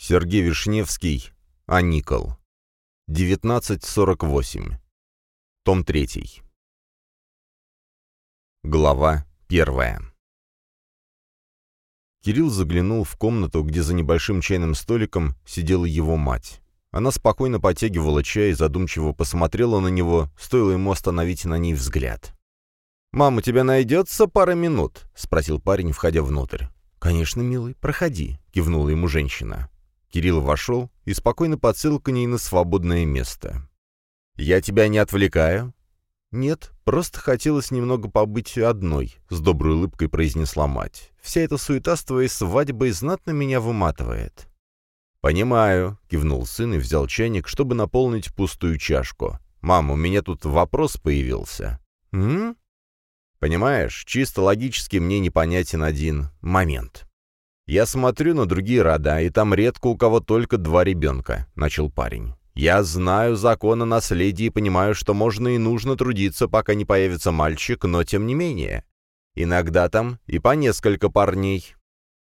Сергей Вишневский. Аникол. 1948. Том 3. Глава 1. Кирилл заглянул в комнату, где за небольшим чайным столиком сидела его мать. Она спокойно потягивала чай и задумчиво посмотрела на него, стоило ему остановить на ней взгляд. «Мам, у тебя найдется пара минут?» — спросил парень, входя внутрь. «Конечно, милый, проходи», — кивнула ему женщина. Кирилл вошел и спокойно подсел к ней на свободное место. «Я тебя не отвлекаю?» «Нет, просто хотелось немного побыть одной», — с доброй улыбкой произнесла мать. «Вся эта суета с твоей свадьбой знатно меня выматывает». «Понимаю», — кивнул сын и взял чайник, чтобы наполнить пустую чашку. «Мам, у меня тут вопрос появился». «М?» «Понимаешь, чисто логически мне непонятен один момент». «Я смотрю на другие рода, и там редко у кого только два ребенка», — начал парень. «Я знаю закон о наследии и понимаю, что можно и нужно трудиться, пока не появится мальчик, но тем не менее. Иногда там и по несколько парней».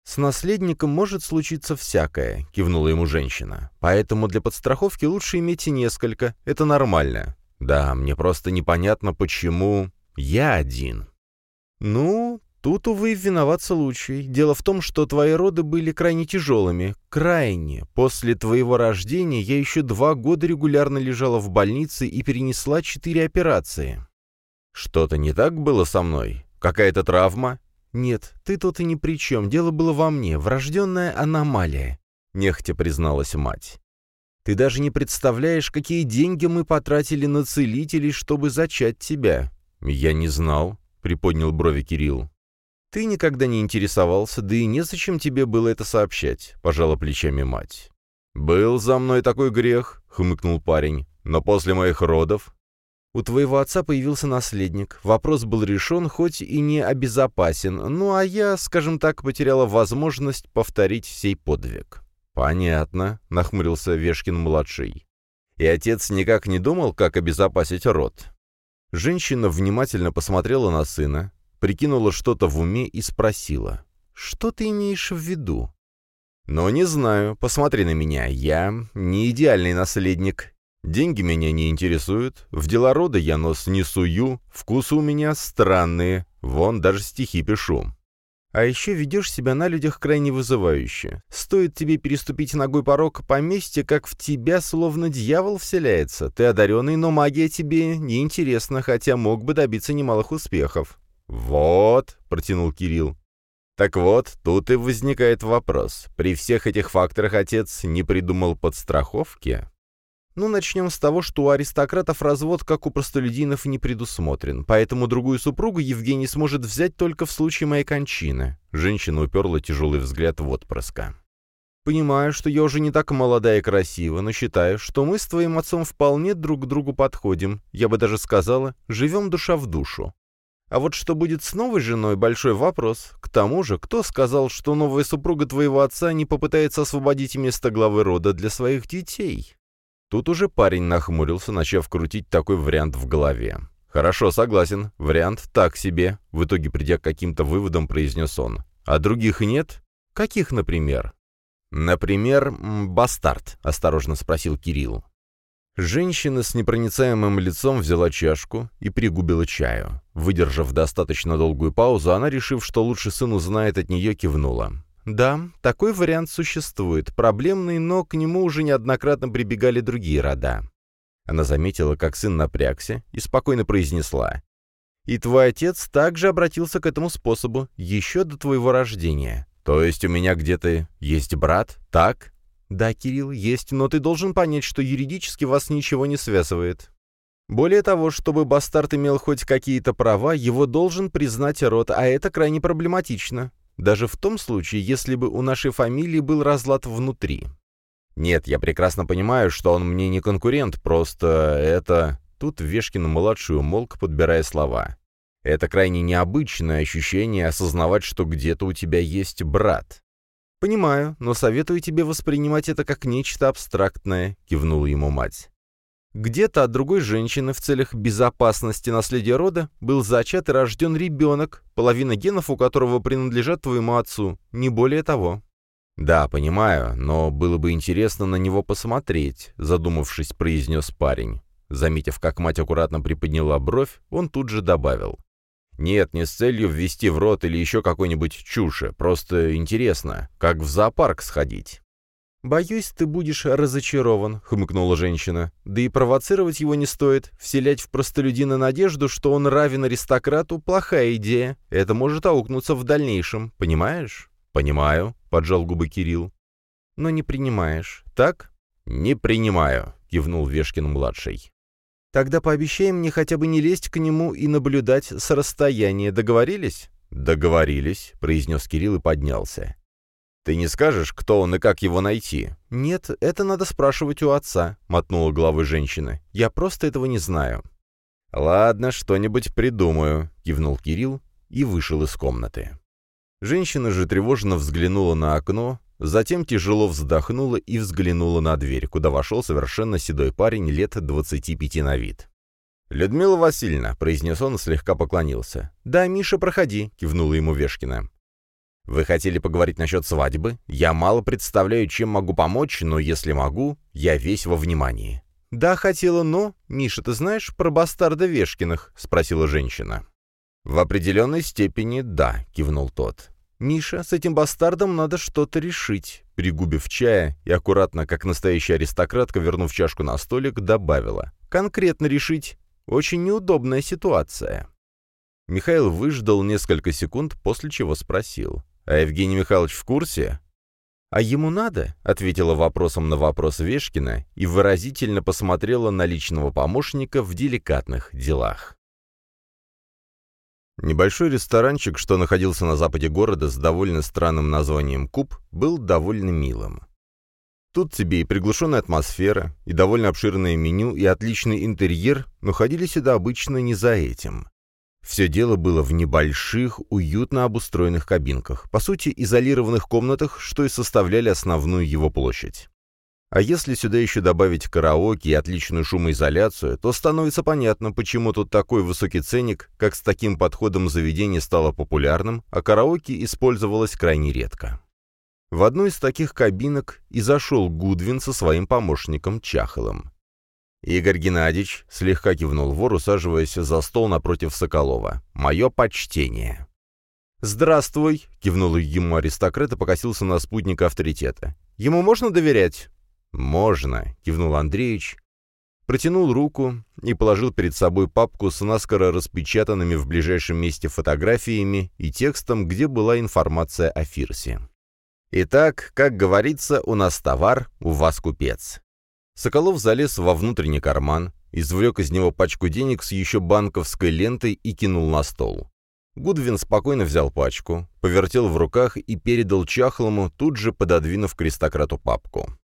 «С наследником может случиться всякое», — кивнула ему женщина. «Поэтому для подстраховки лучше иметь и несколько. Это нормально». «Да, мне просто непонятно, почему я один». «Ну, Тут, увы, виноват случай. Дело в том, что твои роды были крайне тяжелыми. Крайне. После твоего рождения я еще два года регулярно лежала в больнице и перенесла четыре операции. Что-то не так было со мной? Какая-то травма? Нет, ты тут и ни при чем. Дело было во мне. Врожденная аномалия. Нехотя призналась мать. Ты даже не представляешь, какие деньги мы потратили на целителей, чтобы зачать тебя. Я не знал, приподнял брови Кирилл. «Ты никогда не интересовался, да и незачем тебе было это сообщать», — пожала плечами мать. «Был за мной такой грех», — хмыкнул парень, — «но после моих родов...» «У твоего отца появился наследник. Вопрос был решен, хоть и не обезопасен, ну а я, скажем так, потеряла возможность повторить сей подвиг». «Понятно», — нахмурился Вешкин-младший. «И отец никак не думал, как обезопасить род?» Женщина внимательно посмотрела на сына, прикинула что-то в уме и спросила. «Что ты имеешь в виду?» «Ну, не знаю. Посмотри на меня. Я не идеальный наследник. Деньги меня не интересуют. В дела рода я нос не сую. Вкусы у меня странные. Вон, даже стихи пишу. А еще ведешь себя на людях крайне вызывающе. Стоит тебе переступить ногой порог поместья, как в тебя словно дьявол вселяется. Ты одаренный, но магия тебе неинтересна, хотя мог бы добиться немалых успехов. «Вот», — протянул Кирилл. «Так вот, тут и возникает вопрос. При всех этих факторах отец не придумал подстраховки?» «Ну, начнем с того, что у аристократов развод, как у простолюдинов, не предусмотрен, поэтому другую супругу Евгений сможет взять только в случае моей кончины». Женщина уперла тяжелый взгляд в отпрыска. «Понимаю, что я уже не так молода и красива, но считаю, что мы с твоим отцом вполне друг к другу подходим. Я бы даже сказала, живем душа в душу. А вот что будет с новой женой – большой вопрос. К тому же, кто сказал, что новая супруга твоего отца не попытается освободить место главы рода для своих детей? Тут уже парень нахмурился, начав крутить такой вариант в голове. «Хорошо, согласен. Вариант так себе», — в итоге придя к каким-то выводам, произнес он. «А других нет? Каких, например?» «Например, бастард», — осторожно спросил Кирилл. Женщина с непроницаемым лицом взяла чашку и пригубила чаю. Выдержав достаточно долгую паузу, она, решив, что лучше сын узнает от нее, кивнула. «Да, такой вариант существует, проблемный, но к нему уже неоднократно прибегали другие рода». Она заметила, как сын напрягся, и спокойно произнесла. «И твой отец также обратился к этому способу, еще до твоего рождения. То есть у меня где-то есть брат, так?» «Да, Кирилл, есть, но ты должен понять, что юридически вас ничего не связывает. Более того, чтобы бастард имел хоть какие-то права, его должен признать род, а это крайне проблематично. Даже в том случае, если бы у нашей фамилии был разлад внутри. Нет, я прекрасно понимаю, что он мне не конкурент, просто это...» Тут Вешкин-младший умолк, подбирая слова. «Это крайне необычное ощущение осознавать, что где-то у тебя есть брат. «Понимаю, но советую тебе воспринимать это как нечто абстрактное», — кивнула ему мать. Где-то от другой женщины в целях безопасности наследия рода был зачат и рожден ребенок, половина генов у которого принадлежат твоему отцу, не более того. «Да, понимаю, но было бы интересно на него посмотреть», — задумавшись, произнес парень. Заметив, как мать аккуратно приподняла бровь, он тут же добавил. «Нет, не с целью ввести в рот или еще какой-нибудь чуши, просто интересно, как в зоопарк сходить». «Боюсь, ты будешь разочарован», — хмыкнула женщина. «Да и провоцировать его не стоит. Вселять в простолюдина надежду, что он равен аристократу, плохая идея. Это может аукнуться в дальнейшем, понимаешь?» «Понимаю», — поджал губы Кирилл. «Но не принимаешь, так?» «Не принимаю», — кивнул Вешкин-младший. «Тогда пообещай мне хотя бы не лезть к нему и наблюдать с расстояния. Договорились?» «Договорились», — произнес Кирилл и поднялся. «Ты не скажешь, кто он и как его найти?» «Нет, это надо спрашивать у отца», — мотнула головой женщина. «Я просто этого не знаю». «Ладно, что-нибудь придумаю», — кивнул Кирилл и вышел из комнаты. Женщина же тревожно взглянула на окно, затем тяжело вздохнула и взглянула на дверь, куда вошел совершенно седой парень лет 25 на вид. «Людмила Васильевна», — произнес он и слегка поклонился. «Да, Миша, проходи», — кивнула ему Вешкина. «Вы хотели поговорить насчет свадьбы? Я мало представляю, чем могу помочь, но если могу, я весь во внимании». «Да, хотела, но...» «Миша, ты знаешь про бастарда Вешкиных?» — спросила женщина. «В определенной степени да», — кивнул тот. «Миша, с этим бастардом надо что-то решить», — пригубив чая и аккуратно, как настоящая аристократка, вернув чашку на столик, добавила. «Конкретно решить. Очень неудобная ситуация». Михаил выждал несколько секунд, после чего спросил. «А Евгений Михайлович в курсе?» «А ему надо?» — ответила вопросом на вопрос Вешкина и выразительно посмотрела на личного помощника в деликатных делах. Небольшой ресторанчик, что находился на западе города с довольно странным названием «Куб», был довольно милым. Тут тебе и приглушенная атмосфера, и довольно обширное меню, и отличный интерьер, но ходили сюда обычно не за этим. Все дело было в небольших, уютно обустроенных кабинках, по сути, изолированных комнатах, что и составляли основную его площадь. А если сюда еще добавить караоке и отличную шумоизоляцию, то становится понятно, почему тут такой высокий ценник, как с таким подходом заведение стало популярным, а караоке использовалось крайне редко. В одну из таких кабинок и зашел Гудвин со своим помощником Чахалом. «Игорь Геннадьевич», — слегка кивнул вор, усаживаясь за стол напротив Соколова, — «мое почтение». «Здравствуй», — кивнул ему аристократ и покосился на спутника авторитета. «Ему можно доверять?» «Можно», — кивнул Андреевич, протянул руку и положил перед собой папку с наскоро распечатанными в ближайшем месте фотографиями и текстом, где была информация о Фирсе. «Итак, как говорится, у нас товар, у вас купец». Соколов залез во внутренний карман, извлек из него пачку денег с еще банковской лентой и кинул на стол. Гудвин спокойно взял пачку, повертел в руках и передал Чахлому, тут же пододвинув к аристократу папку.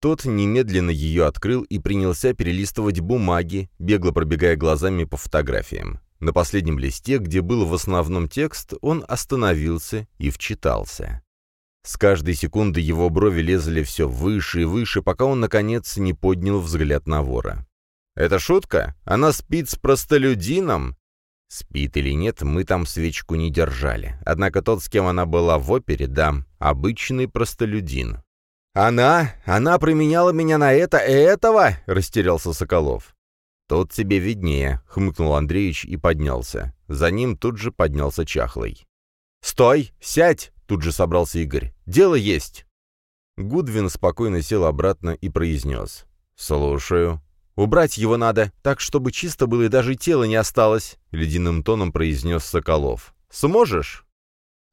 Тот немедленно ее открыл и принялся перелистывать бумаги, бегло пробегая глазами по фотографиям. На последнем листе, где был в основном текст, он остановился и вчитался. С каждой секунды его брови лезли все выше и выше, пока он, наконец, не поднял взгляд на вора. «Это шутка? Она спит с простолюдином?» Спит или нет, мы там свечку не держали. Однако тот, с кем она была в опере, да, обычный простолюдин. «Она? Она променяла меня на это и этого?» — растерялся Соколов. «Тут тебе виднее», — хмыкнул Андреевич и поднялся. За ним тут же поднялся Чахлый. «Стой! Сядь!» — тут же собрался Игорь. «Дело есть!» Гудвин спокойно сел обратно и произнес. «Слушаю». «Убрать его надо, так, чтобы чисто было и даже тело не осталось», — ледяным тоном произнес Соколов. «Сможешь?»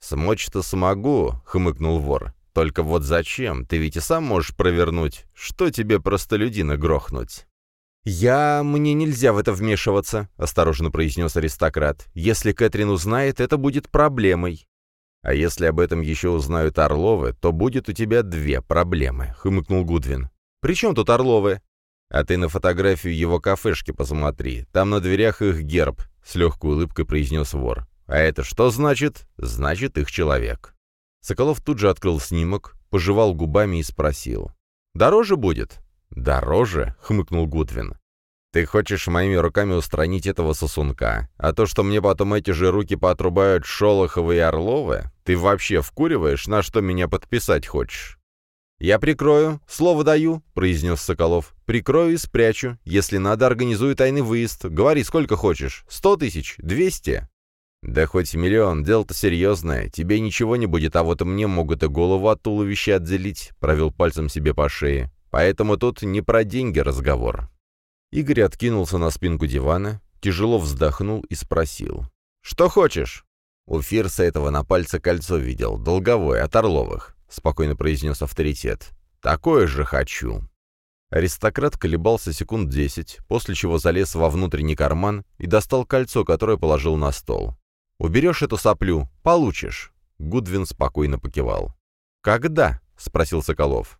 «Смочь-то смогу», — хмыкнул вор. Только вот зачем? Ты ведь и сам можешь провернуть. Что тебе простолюдина грохнуть?» «Я... мне нельзя в это вмешиваться», — осторожно произнес аристократ. «Если Кэтрин узнает, это будет проблемой». «А если об этом еще узнают Орловы, то будет у тебя две проблемы», — хмыкнул Гудвин. «При чем тут Орловы?» «А ты на фотографию его кафешки посмотри. Там на дверях их герб», — с легкой улыбкой произнес вор. «А это что значит?» «Значит, их человек». Соколов тут же открыл снимок, пожевал губами и спросил. «Дороже будет?» «Дороже?» — хмыкнул Гудвин. «Ты хочешь моими руками устранить этого сосунка, а то, что мне потом эти же руки поотрубают Шолоховы и Орловы, ты вообще вкуриваешь, на что меня подписать хочешь?» «Я прикрою, слово даю», — произнес Соколов. «Прикрою и спрячу. Если надо, организую тайный выезд. Говори, сколько хочешь. Сто тысяч? Двести?» «Да хоть миллион, дело-то серьезное. Тебе ничего не будет, а вот мне могут и голову от туловища отделить», — провел пальцем себе по шее. «Поэтому тут не про деньги разговор». Игорь откинулся на спинку дивана, тяжело вздохнул и спросил. «Что хочешь?» У Фирса этого на пальце кольцо видел, долговое, от Орловых. — спокойно произнес авторитет. «Такое же хочу». Аристократ колебался секунд десять, после чего залез во внутренний карман и достал кольцо, которое положил на стол. «Уберешь эту соплю — получишь». Гудвин спокойно покивал. «Когда?» — спросил Соколов.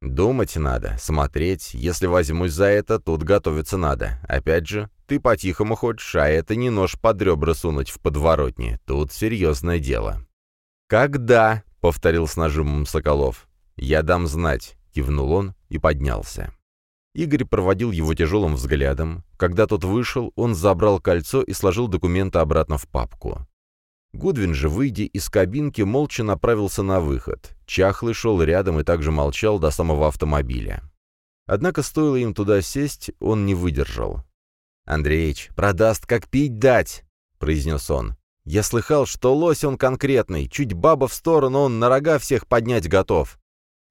«Думать надо, смотреть. Если возьмусь за это, тут готовиться надо. Опять же, ты по-тихому хочешь, а это не нож под ребра сунуть в подворотне. Тут серьезное дело». «Когда?» — повторил с нажимом Соколов. «Я дам знать», — кивнул он и поднялся. Игорь проводил его тяжелым взглядом. Когда тот вышел, он забрал кольцо и сложил документы обратно в папку. Гудвин же, выйдя из кабинки, молча направился на выход. Чахлый шел рядом и также молчал до самого автомобиля. Однако стоило им туда сесть, он не выдержал. «Андреич, продаст, как пить дать!» — произнес он. Я слыхал, что лось он конкретный, чуть баба в сторону, он на рога всех поднять готов.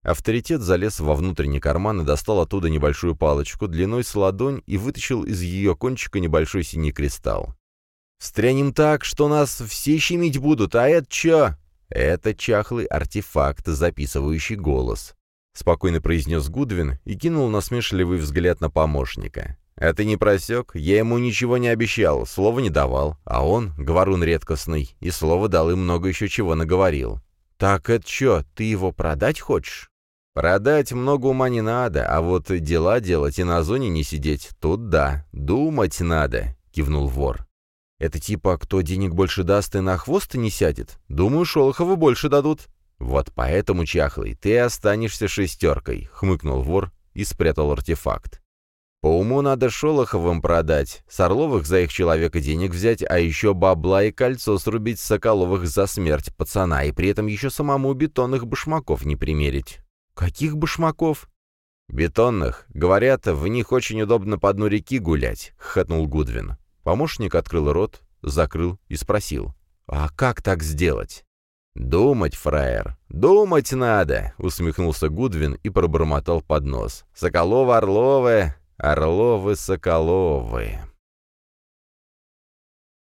Авторитет залез во внутренний карман и достал оттуда небольшую палочку длиной с ладонь и вытащил из ее кончика небольшой синий кристалл. «Встрянем так, что нас все щемить будут, а это чё?» «Это чахлый артефакт, записывающий голос», — спокойно произнес Гудвин и кинул насмешливый взгляд на помощника. «А ты не просек? Я ему ничего не обещал, слова не давал. А он, говорун редкостный, и слово дал и много еще чего наговорил». «Так это что, ты его продать хочешь?» «Продать много ума не надо, а вот дела делать и на зоне не сидеть, тут да, думать надо», — кивнул вор. «Это типа, кто денег больше даст и на хвост не сядет? Думаю, Шолохову больше дадут». «Вот поэтому, Чахлый, ты останешься шестеркой», — хмыкнул вор и спрятал артефакт. По уму надо Шолоховым продать, с Орловых за их человека денег взять, а еще бабла и кольцо срубить с Соколовых за смерть пацана, и при этом еще самому бетонных башмаков не примерить. Каких башмаков? Бетонных. Говорят, в них очень удобно по дну реки гулять, хохотнул Гудвин. Помощник открыл рот, закрыл и спросил. А как так сделать? «Думать, фраер, думать надо!» — усмехнулся Гудвин и пробормотал под нос. «Соколова-Орловая, Орловы-Соколовы.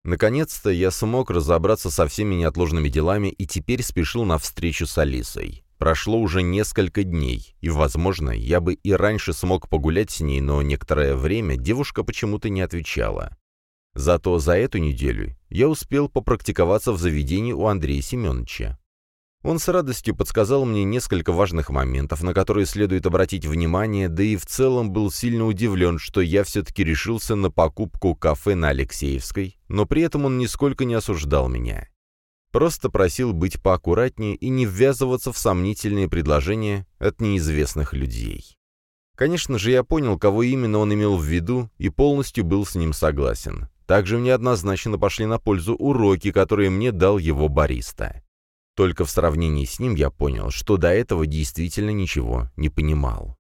Наконец-то я смог разобраться со всеми неотложными делами и теперь спешил на встречу с Алисой. Прошло уже несколько дней, и, возможно, я бы и раньше смог погулять с ней, но некоторое время девушка почему-то не отвечала. Зато за эту неделю я успел попрактиковаться в заведении у Андрея Семеновича. Он с радостью подсказал мне несколько важных моментов, на которые следует обратить внимание, да и в целом был сильно удивлен, что я все-таки решился на покупку кафе на Алексеевской, но при этом он нисколько не осуждал меня. Просто просил быть поаккуратнее и не ввязываться в сомнительные предложения от неизвестных людей. Конечно же, я понял, кого именно он имел в виду, и полностью был с ним согласен. Также мне однозначно пошли на пользу уроки, которые мне дал его бариста. Только в сравнении с ним я понял, что до этого действительно ничего не понимал.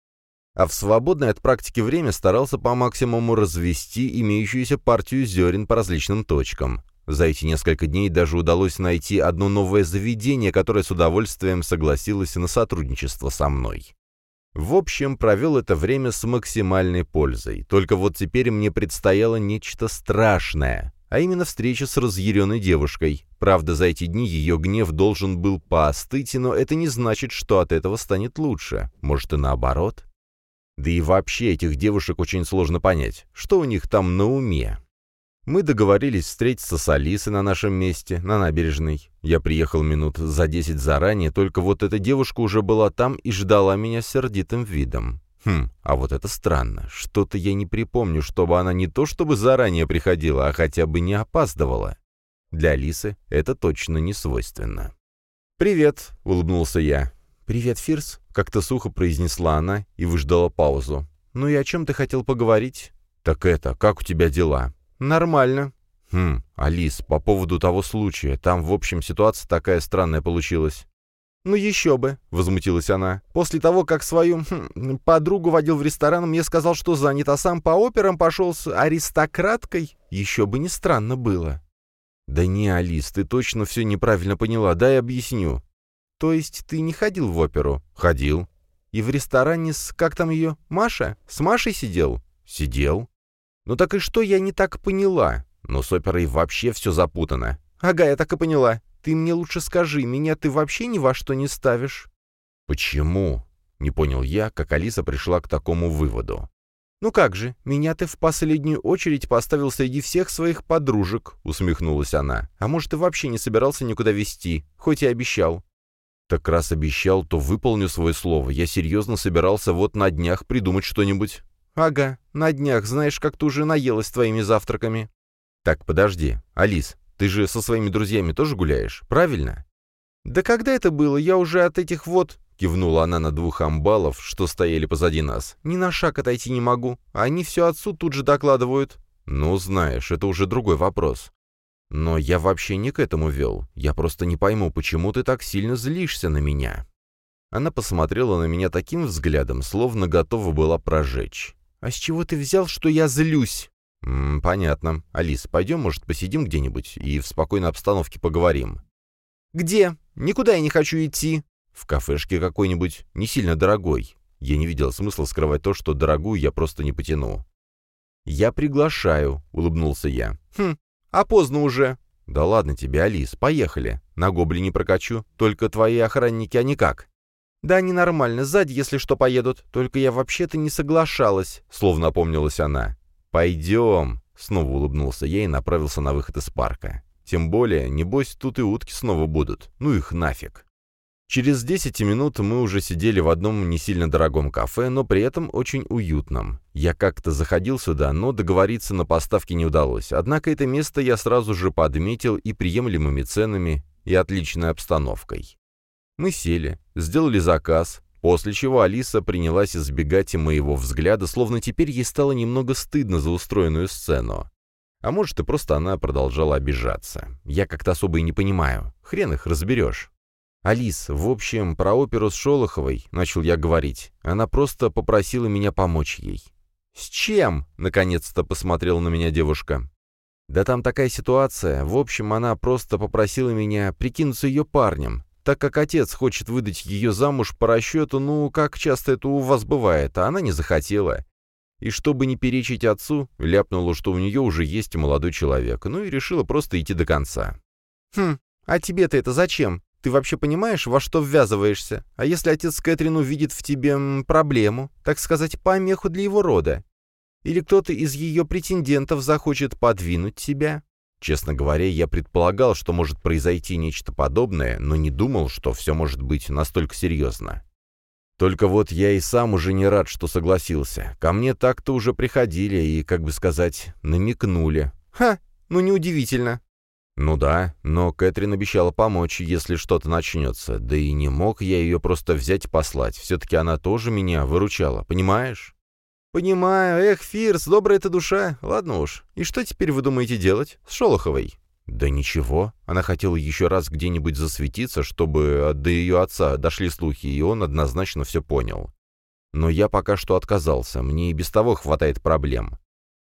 А в свободное от практики время старался по максимуму развести имеющуюся партию зерен по различным точкам. За эти несколько дней даже удалось найти одно новое заведение, которое с удовольствием согласилось на сотрудничество со мной. В общем, провел это время с максимальной пользой. Только вот теперь мне предстояло нечто страшное а именно встреча с разъяренной девушкой. Правда, за эти дни ее гнев должен был поостыть, но это не значит, что от этого станет лучше. Может и наоборот. Да и вообще этих девушек очень сложно понять, что у них там на уме. Мы договорились встретиться с Алисой на нашем месте, на набережной. Я приехал минут за десять заранее, только вот эта девушка уже была там и ждала меня сердитым видом. Хм, а вот это странно. Что-то я не припомню, чтобы она не то чтобы заранее приходила, а хотя бы не опаздывала. Для Алисы это точно не свойственно. «Привет», — улыбнулся я. «Привет, Фирс», — как-то сухо произнесла она и выждала паузу. «Ну и о чем ты хотел поговорить?» «Так это, как у тебя дела?» «Нормально». «Хм, Алис, по поводу того случая, там, в общем, ситуация такая странная получилась». «Ну еще бы», — возмутилась она. «После того, как свою хм, подругу водил в ресторан, мне сказал, что занят, а сам по операм пошел с аристократкой. Еще бы не странно было». «Да не, Алис, ты точно все неправильно поняла, дай объясню». «То есть ты не ходил в оперу?» «Ходил». «И в ресторане с... как там ее? Маша? С Машей сидел?» «Сидел». «Ну так и что я не так поняла?» «Но с оперой вообще все запутано». «Ага, я так и поняла. Ты мне лучше скажи, меня ты вообще ни во что не ставишь?» «Почему?» — не понял я, как Алиса пришла к такому выводу. «Ну как же, меня ты в последнюю очередь поставил среди всех своих подружек», — усмехнулась она. «А может, ты вообще не собирался никуда вести, хоть и обещал». «Так раз обещал, то выполню свое слово. Я серьезно собирался вот на днях придумать что-нибудь». «Ага, на днях, знаешь, как ты уже наелась твоими завтраками». «Так, подожди. Алис, ты же со своими друзьями тоже гуляешь, правильно?» «Да когда это было? Я уже от этих вот...» — кивнула она на двух амбалов, что стояли позади нас. «Ни на шаг отойти не могу. Они все отцу тут же докладывают». «Ну, знаешь, это уже другой вопрос. Но я вообще не к этому вел. Я просто не пойму, почему ты так сильно злишься на меня». Она посмотрела на меня таким взглядом, словно готова была прожечь. «А с чего ты взял, что я злюсь?» «М -м, «Понятно. Алис, пойдем, может, посидим где-нибудь и в спокойной обстановке поговорим?» «Где? Никуда я не хочу идти». «В кафешке какой-нибудь, не сильно дорогой. Я не видел смысла скрывать то, что дорогую я просто не потяну». «Я приглашаю», — улыбнулся я. «Хм, а поздно уже». «Да ладно тебе, Алис, поехали. На гоблине прокачу. Только твои охранники, они как?» «Да, они нормально, сзади, если что, поедут. Только я вообще-то не соглашалась», — словно опомнилась она. «Пойдем!» — снова улыбнулся я и направился на выход из парка. «Тем более, небось, тут и утки снова будут. Ну их нафиг!» Через 10 минут мы уже сидели в одном не сильно дорогом кафе, но при этом очень уютном. Я как-то заходил сюда, но договориться на поставки не удалось. Однако это место я сразу же подметил и приемлемыми ценами, и отличной обстановкой. Мы сели, сделали заказ, После чего Алиса принялась избегать моего взгляда, словно теперь ей стало немного стыдно за устроенную сцену. А может, и просто она продолжала обижаться. Я как-то особо и не понимаю. Хрен их разберешь. «Алис, в общем, про оперу с Шолоховой», — начал я говорить. Она просто попросила меня помочь ей. «С чем?» — наконец-то посмотрела на меня девушка. «Да там такая ситуация. В общем, она просто попросила меня прикинуться ее парнем так как отец хочет выдать ее замуж по расчету, ну, как часто это у вас бывает, а она не захотела. И чтобы не перечить отцу, ляпнула, что у нее уже есть молодой человек, ну и решила просто идти до конца. «Хм, а тебе-то это зачем? Ты вообще понимаешь, во что ввязываешься? А если отец Кэтрин увидит в тебе м, проблему, так сказать, помеху для его рода? Или кто-то из ее претендентов захочет подвинуть тебя? Честно говоря, я предполагал, что может произойти нечто подобное, но не думал, что все может быть настолько серьезно. Только вот я и сам уже не рад, что согласился. Ко мне так-то уже приходили и, как бы сказать, намекнули. «Ха, ну неудивительно». «Ну да, но Кэтрин обещала помочь, если что-то начнется. Да и не мог я ее просто взять и послать. Все-таки она тоже меня выручала, понимаешь?» «Понимаю. Эх, Фирс, добрая ты душа. Ладно уж. И что теперь вы думаете делать? С Шолоховой?» «Да ничего. Она хотела еще раз где-нибудь засветиться, чтобы до ее отца дошли слухи, и он однозначно все понял. Но я пока что отказался. Мне и без того хватает проблем».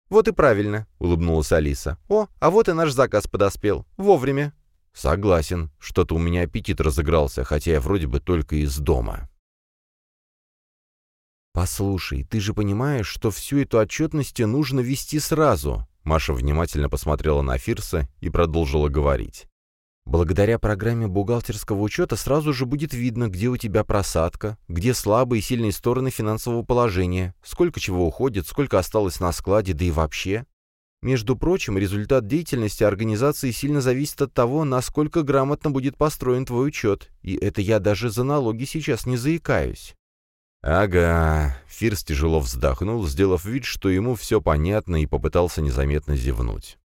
«Вот и правильно», — улыбнулась Алиса. «О, а вот и наш заказ подоспел. Вовремя». «Согласен. Что-то у меня аппетит разыгрался, хотя я вроде бы только из дома». «Послушай, ты же понимаешь, что всю эту отчетность нужно вести сразу?» Маша внимательно посмотрела на Фирса и продолжила говорить. «Благодаря программе бухгалтерского учета сразу же будет видно, где у тебя просадка, где слабые и сильные стороны финансового положения, сколько чего уходит, сколько осталось на складе, да и вообще. Между прочим, результат деятельности организации сильно зависит от того, насколько грамотно будет построен твой учет, и это я даже за налоги сейчас не заикаюсь. «Ага», — Фирс тяжело вздохнул, сделав вид, что ему все понятно, и попытался незаметно зевнуть.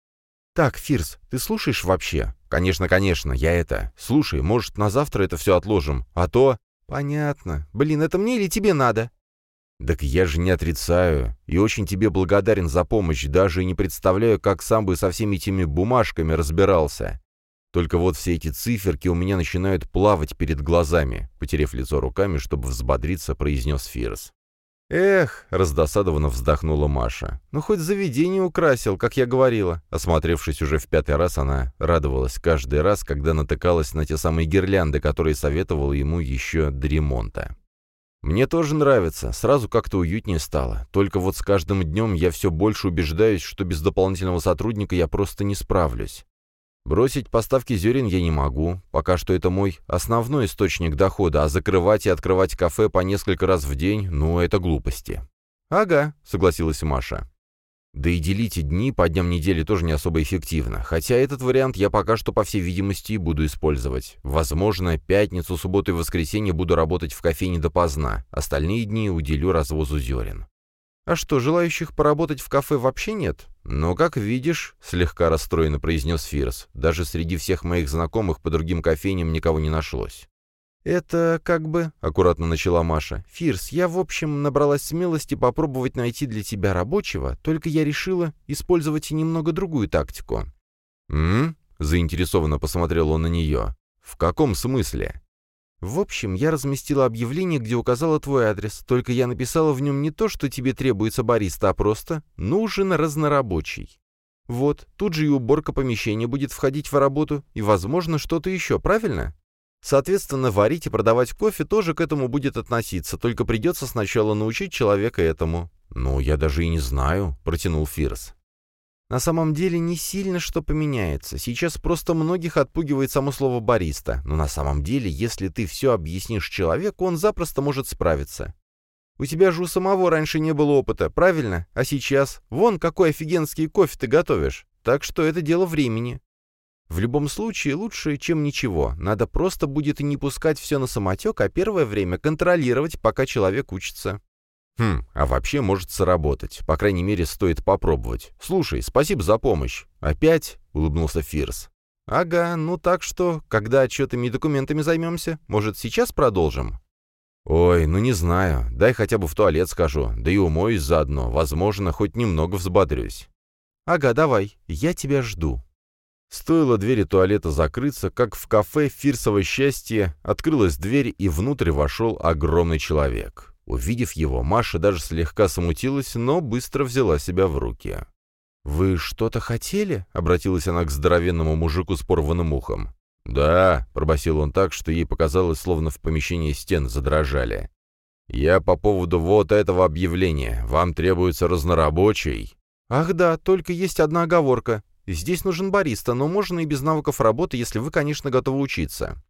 «Так, Фирс, ты слушаешь вообще?» «Конечно, конечно, я это. Слушай, может, на завтра это все отложим, а то...» «Понятно. Блин, это мне или тебе надо?» «Так я же не отрицаю, и очень тебе благодарен за помощь, даже и не представляю, как сам бы со всеми этими бумажками разбирался. Только вот все эти циферки у меня начинают плавать перед глазами», потерев лицо руками, чтобы взбодриться, произнес Фирс. «Эх», — раздосадованно вздохнула Маша, — «ну хоть заведение украсил, как я говорила». Осмотревшись уже в пятый раз, она радовалась каждый раз, когда натыкалась на те самые гирлянды, которые советовала ему еще до ремонта. «Мне тоже нравится, сразу как-то уютнее стало. Только вот с каждым днем я все больше убеждаюсь, что без дополнительного сотрудника я просто не справлюсь. Бросить поставки зерен я не могу, пока что это мой основной источник дохода, а закрывать и открывать кафе по несколько раз в день, ну, это глупости. «Ага», — согласилась Маша. Да и делить дни по дням недели тоже не особо эффективно, хотя этот вариант я пока что, по всей видимости, и буду использовать. Возможно, пятницу, субботу и воскресенье буду работать в кофейне допоздна, остальные дни уделю развозу зерен. «А что, желающих поработать в кафе вообще нет?» «Но, как видишь», — слегка расстроенно произнес Фирс, «даже среди всех моих знакомых по другим кофейням никого не нашлось». «Это как бы...» — аккуратно начала Маша. «Фирс, я, в общем, набралась смелости попробовать найти для тебя рабочего, только я решила использовать немного другую тактику». «М?», заинтересованно посмотрел он на нее. «В каком смысле?» В общем, я разместила объявление, где указала твой адрес, только я написала в нем не то, что тебе требуется бариста, а просто «нужен разнорабочий». Вот, тут же и уборка помещения будет входить в работу, и, возможно, что-то еще, правильно? Соответственно, варить и продавать кофе тоже к этому будет относиться, только придется сначала научить человека этому. «Ну, я даже и не знаю», — протянул Фирс. На самом деле не сильно что поменяется. Сейчас просто многих отпугивает само слово «бариста». Но на самом деле, если ты все объяснишь человеку, он запросто может справиться. У тебя же у самого раньше не было опыта, правильно? А сейчас? Вон какой офигенский кофе ты готовишь. Так что это дело времени. В любом случае, лучше, чем ничего. Надо просто будет не пускать все на самотек, а первое время контролировать, пока человек учится. «Хм, а вообще может сработать. По крайней мере, стоит попробовать. Слушай, спасибо за помощь». «Опять?» — улыбнулся Фирс. «Ага, ну так что, когда отчетами и документами займемся? Может, сейчас продолжим?» «Ой, ну не знаю. Дай хотя бы в туалет схожу, да и умоюсь заодно. Возможно, хоть немного взбодрюсь». «Ага, давай, я тебя жду». Стоило двери туалета закрыться, как в кафе «Фирсово счастье» открылась дверь, и внутрь вошел огромный человек. Увидев его, Маша даже слегка смутилась, но быстро взяла себя в руки. «Вы что-то хотели?» — обратилась она к здоровенному мужику с порванным ухом. «Да», — пробасил он так, что ей показалось, словно в помещении стен задрожали. «Я по поводу вот этого объявления. Вам требуется разнорабочий». «Ах да, только есть одна оговорка. Здесь нужен бариста, но можно и без навыков работы, если вы, конечно, готовы учиться».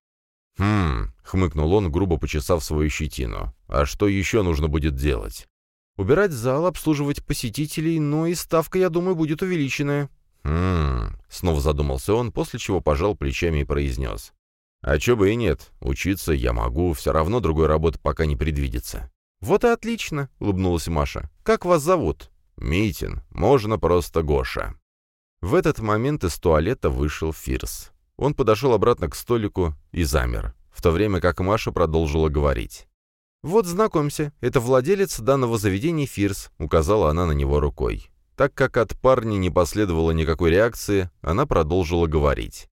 «Хм», — хмыкнул он, грубо почесав свою щетину. «А что еще нужно будет делать?» «Убирать зал, обслуживать посетителей, но и ставка, я думаю, будет увеличенная». «Хм...» — снова задумался он, после чего пожал плечами и произнес. «А чё бы и нет. Учиться я могу, все равно другой работы пока не предвидится». «Вот и отлично», — улыбнулась Маша. «Как вас зовут?» «Митин. Можно просто Гоша». В этот момент из туалета вышел Фирс. Он подошел обратно к столику и замер, в то время как Маша продолжила говорить. «Вот, знакомься, это владелец данного заведения Фирс», — указала она на него рукой. Так как от парня не последовало никакой реакции, она продолжила говорить.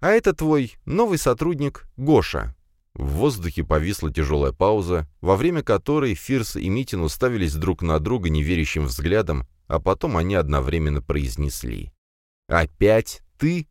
«А это твой новый сотрудник Гоша». В воздухе повисла тяжелая пауза, во время которой Фирс и Митин уставились друг на друга неверящим взглядом, а потом они одновременно произнесли. «Опять ты?»